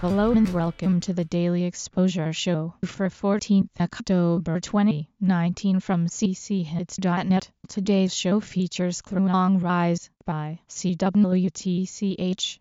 Hello and welcome to the Daily Exposure Show for 14th October 2019 from cchits.net. Today's show features Kluang Rise by CWTCH.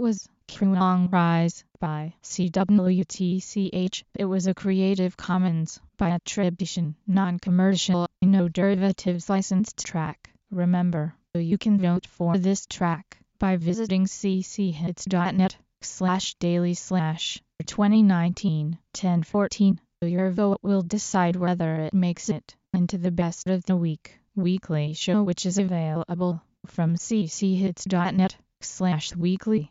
That was Kruong Rise by CWTCH. It was a Creative Commons by attribution, non-commercial, no derivatives licensed track. Remember, you can vote for this track by visiting cchits.net slash daily slash 2019 1014. Your vote will decide whether it makes it into the best of the week weekly show which is available from cchits.net slash weekly.